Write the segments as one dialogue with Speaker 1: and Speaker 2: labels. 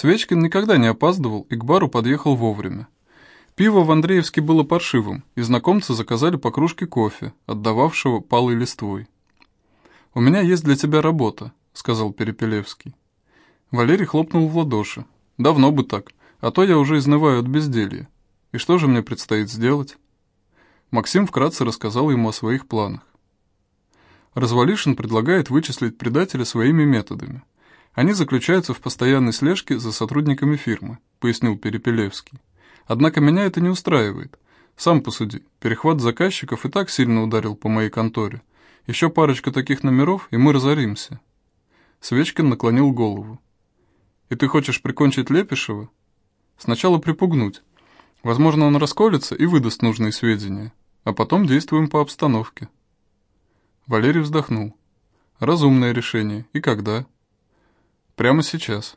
Speaker 1: Свечкин никогда не опаздывал и к бару подъехал вовремя. Пиво в Андреевске было паршивым, и знакомцы заказали по кружке кофе, отдававшего палой листвой. «У меня есть для тебя работа», — сказал Перепелевский. Валерий хлопнул в ладоши. «Давно бы так, а то я уже изнываю от безделья. И что же мне предстоит сделать?» Максим вкратце рассказал ему о своих планах. Развалишин предлагает вычислить предателя своими методами. Они заключаются в постоянной слежке за сотрудниками фирмы, пояснил Перепелевский. Однако меня это не устраивает. Сам посуди, перехват заказчиков и так сильно ударил по моей конторе. Еще парочка таких номеров, и мы разоримся. Свечкин наклонил голову. «И ты хочешь прикончить Лепишева?» «Сначала припугнуть. Возможно, он расколется и выдаст нужные сведения, а потом действуем по обстановке». Валерий вздохнул. «Разумное решение. И когда?» «Прямо сейчас».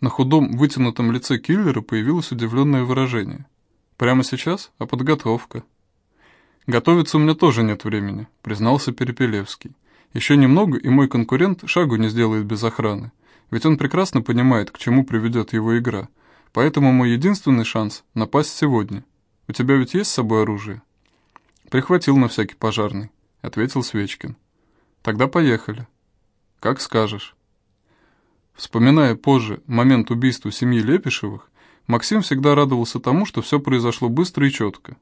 Speaker 1: На худом, вытянутом лице киллера появилось удивленное выражение. «Прямо сейчас? А подготовка?» «Готовиться у меня тоже нет времени», — признался Перепелевский. «Еще немного, и мой конкурент шагу не сделает без охраны. Ведь он прекрасно понимает, к чему приведет его игра. Поэтому мой единственный шанс — напасть сегодня. У тебя ведь есть с собой оружие?» «Прихватил на всякий пожарный». — ответил Свечкин. «Тогда поехали». «Как скажешь». Вспоминая позже момент убийства семьи Лепишевых, Максим всегда радовался тому, что все произошло быстро и четко.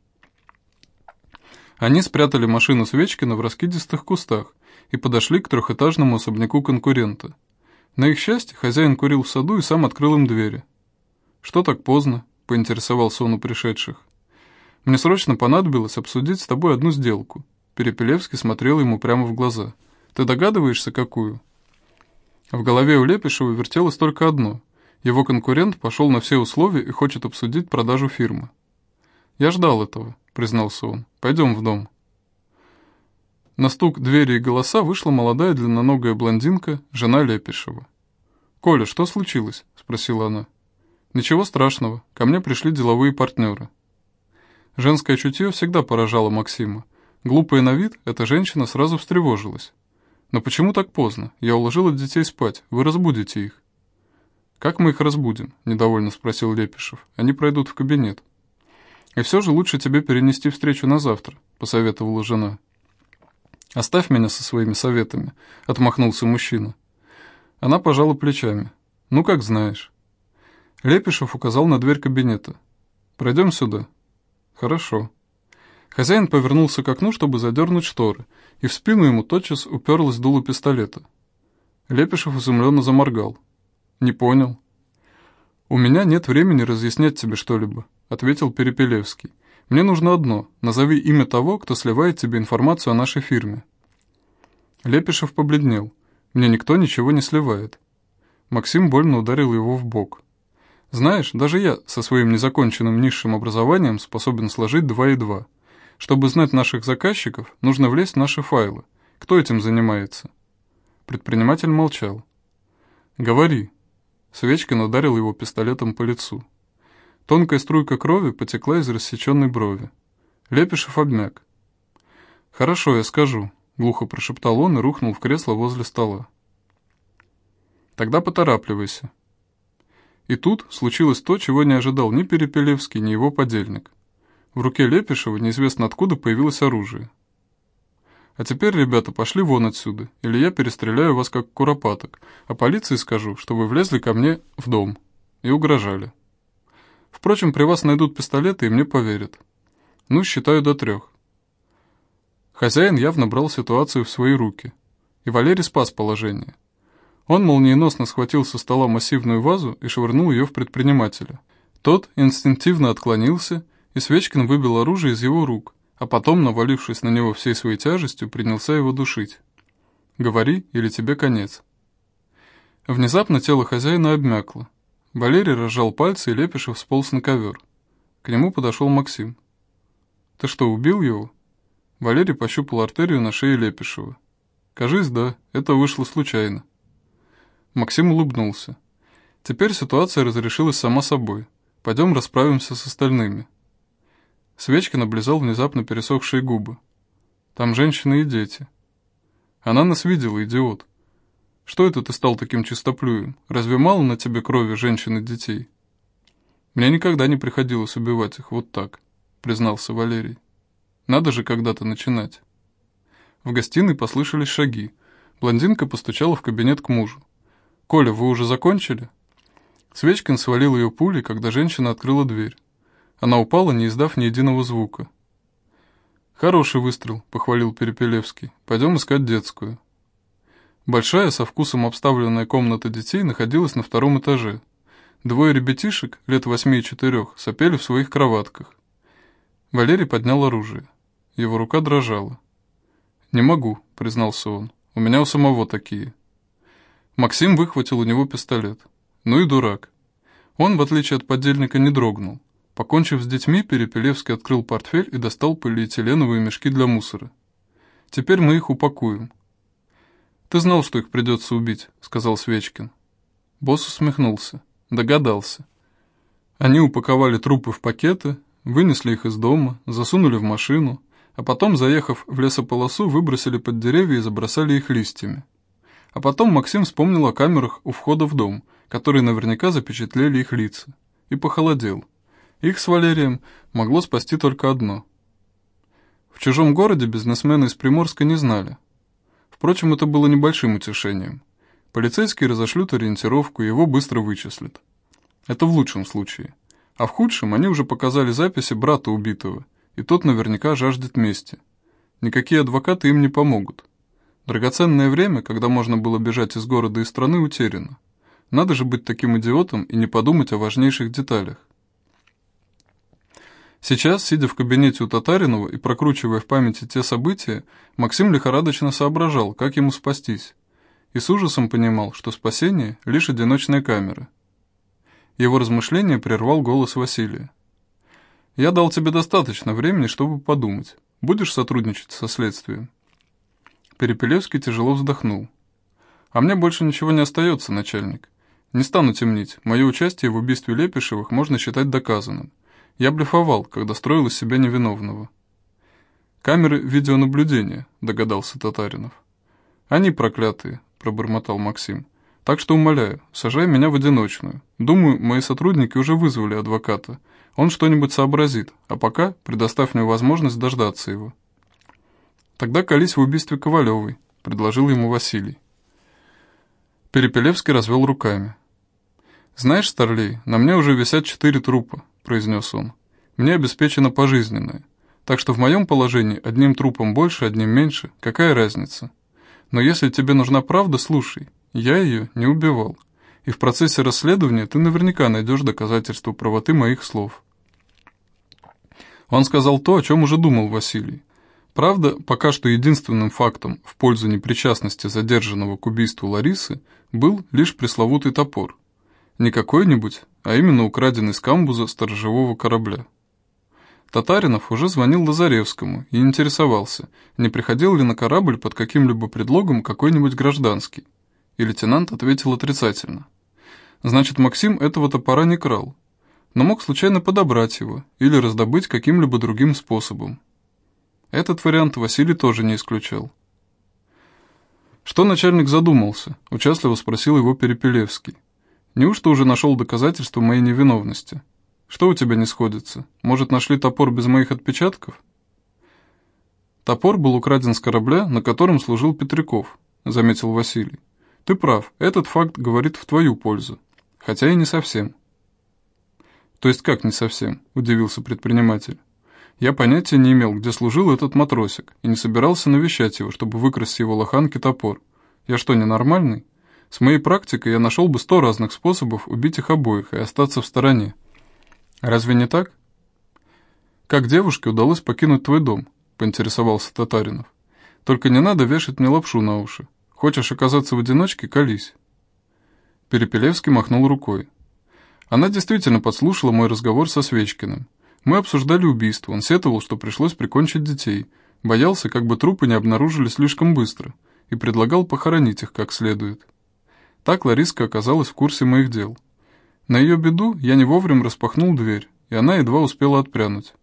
Speaker 1: Они спрятали машину Свечкина в раскидистых кустах и подошли к трехэтажному особняку конкурента. На их счастье, хозяин курил в саду и сам открыл им двери. «Что так поздно?» — поинтересовался он у пришедших. «Мне срочно понадобилось обсудить с тобой одну сделку», Перепелевский смотрел ему прямо в глаза. «Ты догадываешься, какую?» В голове у Лепишева вертелось только одно. Его конкурент пошел на все условия и хочет обсудить продажу фирмы. «Я ждал этого», — признался он. «Пойдем в дом». На стук двери и голоса вышла молодая длинноногая блондинка, жена Лепишева. «Коля, что случилось?» — спросила она. «Ничего страшного. Ко мне пришли деловые партнеры». Женское чутье всегда поражало Максима. Глупая на вид, эта женщина сразу встревожилась. «Но почему так поздно? Я уложила детей спать. Вы разбудите их». «Как мы их разбудим?» – недовольно спросил Лепишев. «Они пройдут в кабинет». «И все же лучше тебе перенести встречу на завтра», – посоветовала жена. «Оставь меня со своими советами», – отмахнулся мужчина. Она пожала плечами. «Ну, как знаешь». Лепишев указал на дверь кабинета. «Пройдем сюда». «Хорошо». Хозяин повернулся к окну, чтобы задернуть шторы, и в спину ему тотчас уперлась дуло пистолета. Лепишев изумленно заморгал. «Не понял». «У меня нет времени разъяснять тебе что-либо», — ответил Перепелевский. «Мне нужно одно. Назови имя того, кто сливает тебе информацию о нашей фирме». Лепишев побледнел. «Мне никто ничего не сливает». Максим больно ударил его в бок. «Знаешь, даже я со своим незаконченным низшим образованием способен сложить два и два». Чтобы знать наших заказчиков, нужно влезть в наши файлы. Кто этим занимается?» Предприниматель молчал. «Говори». Свечкин ударил его пистолетом по лицу. Тонкая струйка крови потекла из рассеченной брови. Лепишев обмяк. «Хорошо, я скажу», — глухо прошептал он и рухнул в кресло возле стола. «Тогда поторапливайся». И тут случилось то, чего не ожидал ни Перепелевский, ни его подельник. В руке Лепишева неизвестно откуда появилось оружие. А теперь, ребята, пошли вон отсюда, или я перестреляю вас как куропаток, а полиции скажу, что вы влезли ко мне в дом и угрожали. Впрочем, при вас найдут пистолеты и мне поверят. Ну, считаю до трех. Хозяин явно брал ситуацию в свои руки, и Валерий спас положение. Он молниеносно схватил со стола массивную вазу и швырнул ее в предпринимателя. Тот инстинктивно отклонился и Свечкин выбил оружие из его рук, а потом, навалившись на него всей своей тяжестью, принялся его душить. «Говори, или тебе конец». Внезапно тело хозяина обмякло. Валерий разжал пальцы, и Лепишев сполз на ковер. К нему подошел Максим. «Ты что, убил его?» Валерий пощупал артерию на шее Лепишева. «Кажись, да, это вышло случайно». Максим улыбнулся. «Теперь ситуация разрешилась сама собой. Пойдем расправимся с остальными». Свечкин облизал внезапно пересохшие губы. «Там женщины и дети». «Она нас видела, идиот». Что это ты стал таким чистоплюем? Разве мало на тебе крови женщин и детей?» «Мне никогда не приходилось убивать их вот так», — признался Валерий. «Надо же когда-то начинать». В гостиной послышались шаги. Блондинка постучала в кабинет к мужу. «Коля, вы уже закончили?» Свечкин свалил ее пулей, когда женщина открыла дверь. Она упала, не издав ни единого звука. «Хороший выстрел», — похвалил Перепелевский. «Пойдем искать детскую». Большая, со вкусом обставленная комната детей находилась на втором этаже. Двое ребятишек, лет восьми и четырех, сопели в своих кроватках. Валерий поднял оружие. Его рука дрожала. «Не могу», — признался он. «У меня у самого такие». Максим выхватил у него пистолет. Ну и дурак. Он, в отличие от подельника, не дрогнул. Покончив с детьми, Перепелевский открыл портфель и достал полиэтиленовые мешки для мусора. «Теперь мы их упакуем». «Ты знал, что их придется убить», — сказал Свечкин. Босс усмехнулся. Догадался. Они упаковали трупы в пакеты, вынесли их из дома, засунули в машину, а потом, заехав в лесополосу, выбросили под деревья и забросали их листьями. А потом Максим вспомнил о камерах у входа в дом, которые наверняка запечатлели их лица, и похолодел. Их с Валерием могло спасти только одно. В чужом городе бизнесмены из Приморска не знали. Впрочем, это было небольшим утешением. Полицейские разошлют ориентировку, его быстро вычислят. Это в лучшем случае. А в худшем они уже показали записи брата убитого – и тот наверняка жаждет мести. Никакие адвокаты им не помогут. Драгоценное время, когда можно было бежать из города и страны, утеряно. Надо же быть таким идиотом и не подумать о важнейших деталях. Сейчас, сидя в кабинете у Татаринова и прокручивая в памяти те события, Максим лихорадочно соображал, как ему спастись, и с ужасом понимал, что спасение – лишь одиночная камера. Его размышления прервал голос Василия. Я дал тебе достаточно времени, чтобы подумать. Будешь сотрудничать со следствием?» Перепелевский тяжело вздохнул. «А мне больше ничего не остается, начальник. Не стану темнить. Мое участие в убийстве Лепишевых можно считать доказанным. Я блефовал, когда строил из себя невиновного». «Камеры видеонаблюдения», — догадался Татаринов. «Они проклятые», — пробормотал Максим. «Так что умоляю, сажай меня в одиночную. Думаю, мои сотрудники уже вызвали адвоката. Он что-нибудь сообразит, а пока предоставь мне возможность дождаться его. Тогда колись в убийстве Ковалевой, предложил ему Василий. Перепелевский развел руками. «Знаешь, Старлей, на мне уже висят четыре трупа», — произнес он. «Мне обеспечено пожизненное. Так что в моем положении одним трупом больше, одним меньше, какая разница? Но если тебе нужна правда, слушай, я ее не убивал. И в процессе расследования ты наверняка найдешь доказательства правоты моих слов. Он сказал то, о чем уже думал Василий. Правда, пока что единственным фактом в пользу непричастности задержанного к убийству Ларисы был лишь пресловутый топор. Не какой-нибудь, а именно украденный с камбуза сторожевого корабля. Татаринов уже звонил Лазаревскому и интересовался, не приходил ли на корабль под каким-либо предлогом какой-нибудь гражданский. И лейтенант ответил отрицательно. Значит, Максим этого топора не крал, но мог случайно подобрать его или раздобыть каким-либо другим способом. Этот вариант Василий тоже не исключал. «Что начальник задумался?» – участливо спросил его Перепелевский. «Неужто уже нашел доказательства моей невиновности? Что у тебя не сходится? Может, нашли топор без моих отпечатков?» «Топор был украден с корабля, на котором служил Петряков», – заметил Василий. «Ты прав, этот факт говорит в твою пользу. Хотя и не совсем». «То есть как не совсем?» – удивился предприниматель. «Я понятия не имел, где служил этот матросик, и не собирался навещать его, чтобы выкрасть его лоханки топор. Я что, ненормальный? С моей практикой я нашел бы сто разных способов убить их обоих и остаться в стороне. Разве не так?» «Как девушке удалось покинуть твой дом?» – поинтересовался Татаринов. «Только не надо вешать мне лапшу на уши. Хочешь оказаться в одиночке – колись». Перепелевский махнул рукой. Она действительно подслушала мой разговор со Свечкиным. Мы обсуждали убийство, он сетовал, что пришлось прикончить детей, боялся, как бы трупы не обнаружили слишком быстро, и предлагал похоронить их как следует. Так Лариска оказалась в курсе моих дел. На ее беду я не вовремя распахнул дверь, и она едва успела отпрянуть.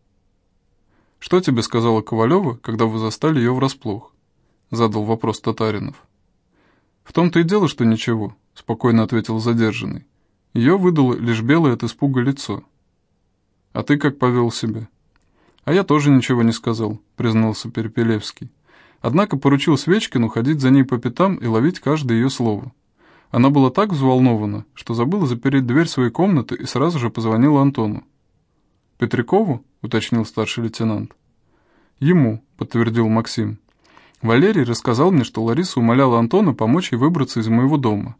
Speaker 1: «Что тебе сказала Ковалева, когда вы застали ее врасплох?» — задал вопрос Татаринов. «В том-то и дело, что ничего», — спокойно ответил задержанный. Ее выдало лишь белое от испуга лицо. «А ты как повел себя?» «А я тоже ничего не сказал», — признался Перепелевский. Однако поручил Свечкину ходить за ней по пятам и ловить каждое ее слово. Она была так взволнована, что забыла запереть дверь своей комнаты и сразу же позвонила Антону. «Петрякову?» — уточнил старший лейтенант. «Ему», — подтвердил Максим. Валерий рассказал мне, что Лариса умоляла Антона помочь ей выбраться из моего дома.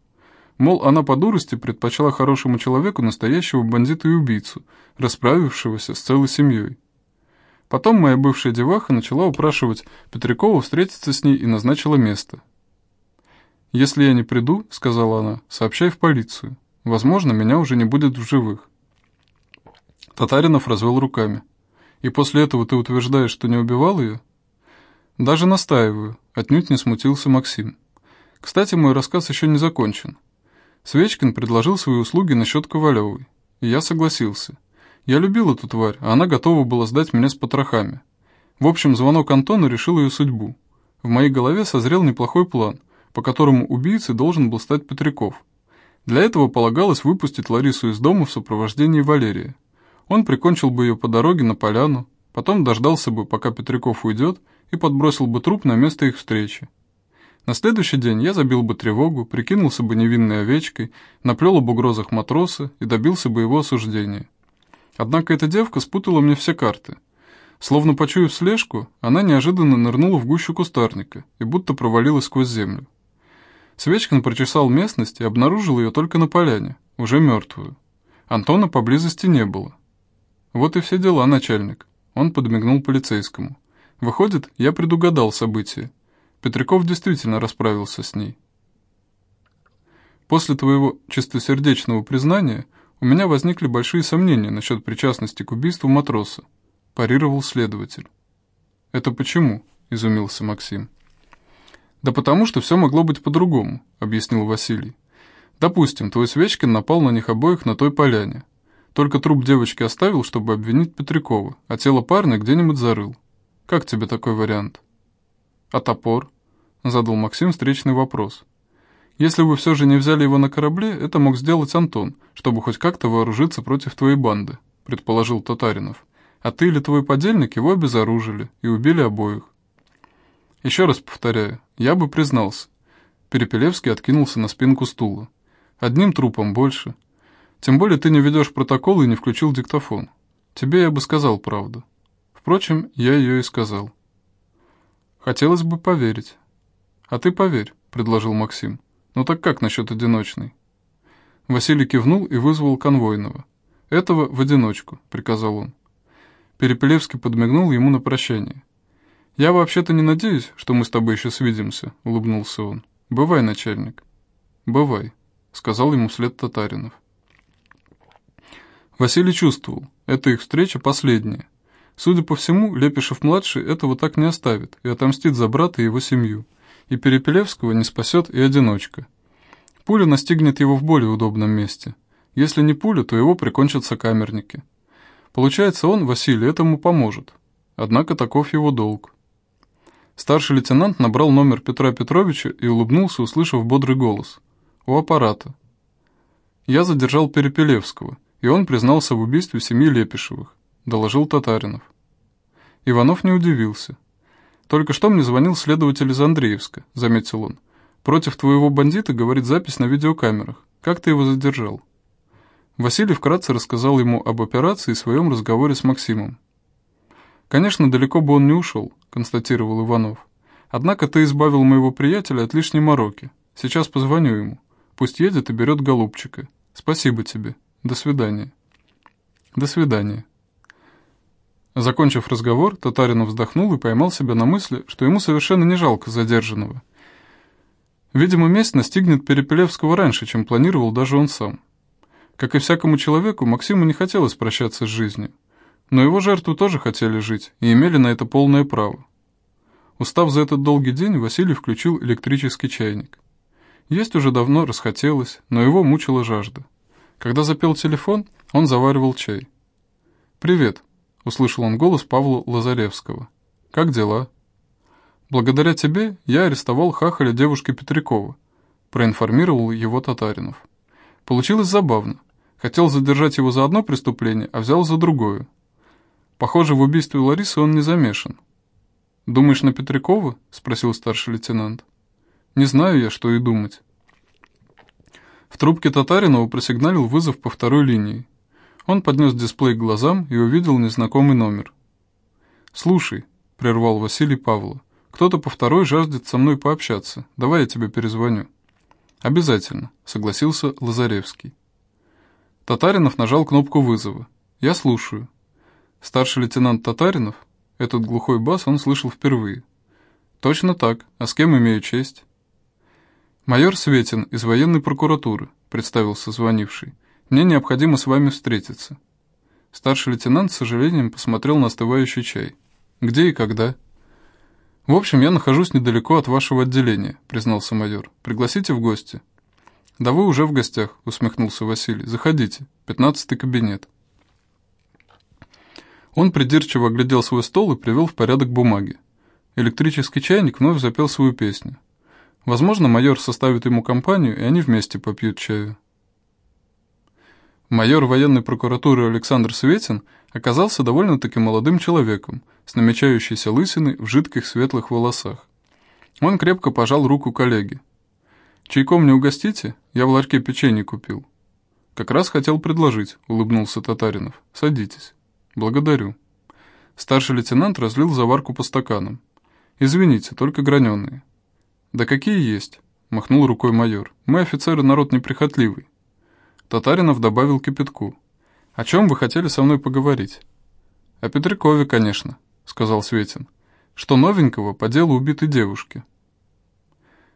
Speaker 1: Мол, она по дурости предпочла хорошему человеку настоящего бандита и убийцу, расправившегося с целой семьей. Потом моя бывшая деваха начала упрашивать Петрякова встретиться с ней и назначила место. «Если я не приду, — сказала она, — сообщай в полицию. Возможно, меня уже не будет в живых». Татаринов развел руками. «И после этого ты утверждаешь, что не убивал ее?» «Даже настаиваю», — отнюдь не смутился Максим. «Кстати, мой рассказ еще не закончен. Свечкин предложил свои услуги насчет Ковалевой, и я согласился. Я любил эту тварь, а она готова была сдать меня с потрохами. В общем, звонок Антону решил ее судьбу. В моей голове созрел неплохой план, по которому убийцей должен был стать Петряков. Для этого полагалось выпустить Ларису из дома в сопровождении Валерия. Он прикончил бы ее по дороге на поляну, потом дождался бы, пока Петряков уйдет, и подбросил бы труп на место их встречи. На следующий день я забил бы тревогу, прикинулся бы невинной овечкой, наплел об угрозах матроса и добился бы его осуждения. Однако эта девка спутала мне все карты. Словно почуяв слежку, она неожиданно нырнула в гущу кустарника и будто провалилась сквозь землю. Свечкин прочесал местность и обнаружил ее только на поляне, уже мертвую. Антона поблизости не было. Вот и все дела, начальник. Он подмигнул полицейскому. Выходит, я предугадал события. Петряков действительно расправился с ней. После твоего чистосердечного признания у меня возникли большие сомнения насчет причастности к убийству матроса, парировал следователь. Это почему? изумился Максим. Да потому что все могло быть по-другому, объяснил Василий. Допустим, твой Свечкин напал на них обоих на той поляне. Только труп девочки оставил, чтобы обвинить Петрякова, а тело парня где-нибудь зарыл. Как тебе такой вариант? А топор? Задал Максим встречный вопрос. Если вы все же не взяли его на корабле, это мог сделать Антон, чтобы хоть как-то вооружиться против твоей банды», — предположил Татаринов. «А ты или твой подельник его обезоружили и убили обоих». «Еще раз повторяю, я бы признался». Перепелевский откинулся на спинку стула. «Одним трупом больше. Тем более ты не ведешь протокол и не включил диктофон. Тебе я бы сказал правду. Впрочем, я ее и сказал». «Хотелось бы поверить». «А ты поверь», — предложил Максим. «Ну так как насчет одиночной?» Василий кивнул и вызвал конвойного. «Этого в одиночку», — приказал он. Перепелевский подмигнул ему на прощание. «Я вообще-то не надеюсь, что мы с тобой еще свидимся», — улыбнулся он. «Бывай, начальник». «Бывай», — сказал ему вслед Татаринов. Василий чувствовал, эта их встреча последняя. Судя по всему, Лепишев-младший этого так не оставит и отомстит за брата и его семью. И Перепелевского не спасет и одиночка. Пуля настигнет его в более удобном месте. Если не пуля, то его прикончат сокамерники. Получается, он, Василий, этому поможет. Однако таков его долг. Старший лейтенант набрал номер Петра Петровича и улыбнулся, услышав бодрый голос. У аппарата. Я задержал Перепелевского, и он признался в убийстве семьи Лепишевых, доложил Татаринов. Иванов не удивился. «Только что мне звонил следователь из Андреевска», — заметил он. Против твоего бандита говорит запись на видеокамерах. Как ты его задержал?» Василий вкратце рассказал ему об операции и своем разговоре с Максимом. «Конечно, далеко бы он не ушел», — констатировал Иванов. «Однако ты избавил моего приятеля от лишней мороки. Сейчас позвоню ему. Пусть едет и берет голубчика. Спасибо тебе. До свидания». «До свидания». Закончив разговор, Татаринов вздохнул и поймал себя на мысли, что ему совершенно не жалко задержанного — Видимо, месть настигнет Перепелевского раньше, чем планировал даже он сам. Как и всякому человеку, Максиму не хотелось прощаться с жизнью. Но его жертву тоже хотели жить и имели на это полное право. Устав за этот долгий день, Василий включил электрический чайник. Есть уже давно расхотелось, но его мучила жажда. Когда запел телефон, он заваривал чай. «Привет», — услышал он голос Павла Лазаревского. «Как дела?» Благодаря тебе я арестовал хахаля девушки Петрякова. проинформировал его Татаринов. Получилось забавно. Хотел задержать его за одно преступление, а взял за другое. Похоже, в убийстве Ларисы он не замешан. «Думаешь, на Петрякова?» — спросил старший лейтенант. «Не знаю я, что и думать». В трубке Татаринова просигналил вызов по второй линии. Он поднес дисплей к глазам и увидел незнакомый номер. «Слушай», — прервал Василий Павла, — «кто-то по второй жаждет со мной пообщаться. Давай я тебе перезвоню». «Обязательно», — согласился Лазаревский. Татаринов нажал кнопку вызова. «Я слушаю». Старший лейтенант Татаринов, этот глухой бас он слышал впервые. «Точно так. А с кем имею честь?» «Майор Светин из военной прокуратуры», — представился звонивший. «Мне необходимо с вами встретиться». Старший лейтенант с сожалением посмотрел на остывающий чай. «Где и когда?» «В общем, я нахожусь недалеко от вашего отделения», — признался майор. «Пригласите в гости». «Да вы уже в гостях», — усмехнулся Василий. «Заходите. Пятнадцатый кабинет». Он придирчиво оглядел свой стол и привел в порядок бумаги. Электрический чайник вновь запел свою песню. Возможно, майор составит ему компанию, и они вместе попьют чаю. Майор военной прокуратуры Александр Светин оказался довольно-таки молодым человеком, с намечающейся лысиной в жидких светлых волосах. Он крепко пожал руку коллеге. «Чайком не угостите? Я в ларьке печенье купил». «Как раз хотел предложить», — улыбнулся Татаринов. «Садитесь». «Благодарю». Старший лейтенант разлил заварку по стаканам. «Извините, только граненые». «Да какие есть?» — махнул рукой майор. «Мы, офицеры, народ неприхотливый». Татаринов добавил кипятку. «О чем вы хотели со мной поговорить?» «О Петрякове, конечно», — сказал Светин. «Что новенького по делу убитой девушки?»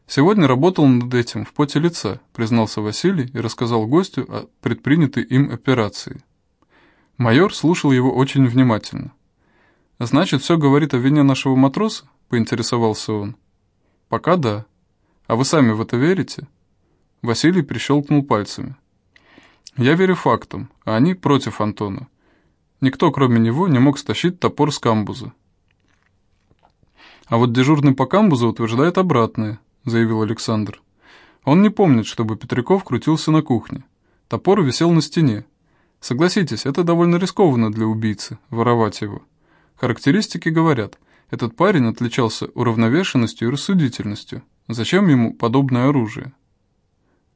Speaker 1: «Сегодня работал над этим в поте лица», — признался Василий и рассказал гостю о предпринятой им операции. Майор слушал его очень внимательно. «Значит, все говорит о вине нашего матроса?» — поинтересовался он. «Пока да. А вы сами в это верите?» Василий прищелкнул пальцами. «Я верю фактам, а они против Антона. Никто, кроме него, не мог стащить топор с камбуза». «А вот дежурный по камбузу утверждает обратное», — заявил Александр. «Он не помнит, чтобы Петряков крутился на кухне. Топор висел на стене, Согласитесь, это довольно рискованно для убийцы, воровать его. Характеристики говорят, этот парень отличался уравновешенностью и рассудительностью. Зачем ему подобное оружие?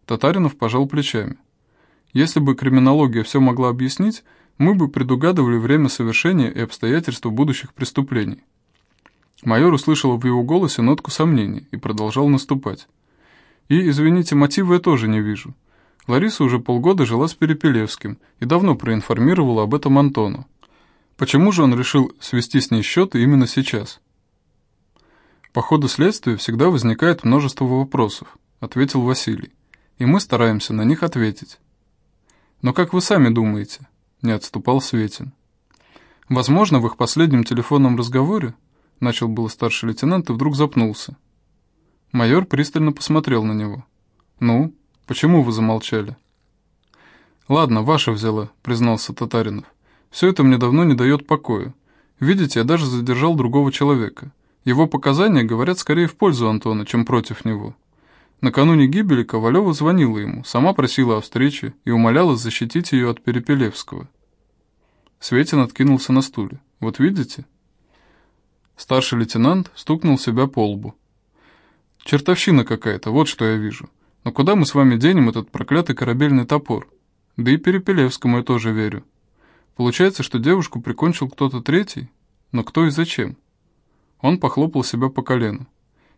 Speaker 1: Татаринов пожал плечами. Если бы криминология все могла объяснить, мы бы предугадывали время совершения и обстоятельства будущих преступлений. Майор услышал в его голосе нотку сомнений и продолжал наступать. И, извините, мотива я тоже не вижу. Лариса уже полгода жила с Перепелевским и давно проинформировала об этом Антону. Почему же он решил свести с ней счеты именно сейчас? По ходу следствия всегда возникает множество вопросов, ответил Василий, и мы стараемся на них ответить. Но как вы сами думаете? Не отступал Светин. Возможно, в их последнем телефонном разговоре начал было старший лейтенант и вдруг запнулся. Майор пристально посмотрел на него. «Ну, Почему вы замолчали?» «Ладно, ваша взяла», — признался Татаринов. «Все это мне давно не дает покоя. Видите, я даже задержал другого человека. Его показания говорят скорее в пользу Антона, чем против него. Накануне гибели Ковалева звонила ему, сама просила о встрече и умоляла защитить ее от Перепелевского». Светин откинулся на стуле. «Вот видите?» Старший лейтенант стукнул себя по лбу. «Чертовщина какая-то, вот что я вижу. Но куда мы с вами денем этот проклятый корабельный топор? Да и Перепелевскому я тоже верю. Получается, что девушку прикончил кто-то третий? Но кто и зачем? Он похлопал себя по колену.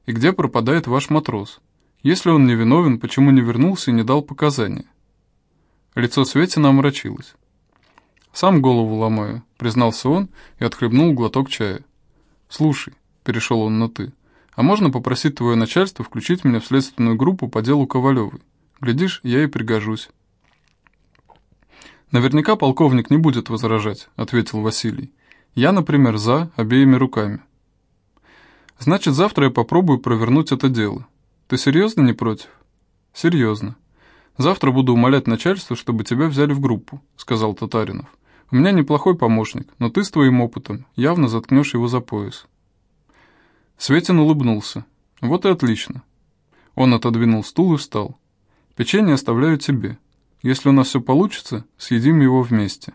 Speaker 1: И где пропадает ваш матрос? Если он не виновен, почему не вернулся и не дал показания? Лицо Светина омрачилось. «Сам голову ломаю», — признался он и отхлебнул глоток чая. «Слушай», — перешел он на «ты», — а можно попросить твое начальство включить меня в следственную группу по делу Ковалевой? Глядишь, я и пригожусь». «Наверняка полковник не будет возражать», — ответил Василий. «Я, например, за обеими руками». «Значит, завтра я попробую провернуть это дело. Ты серьезно не против?» «Серьезно. Завтра буду умолять начальство, чтобы тебя взяли в группу», — сказал Татаринов. «У меня неплохой помощник, но ты с твоим опытом явно заткнешь его за пояс». Светин улыбнулся. «Вот и отлично». Он отодвинул стул и встал. «Печенье оставляю тебе. Если у нас все получится, съедим его вместе».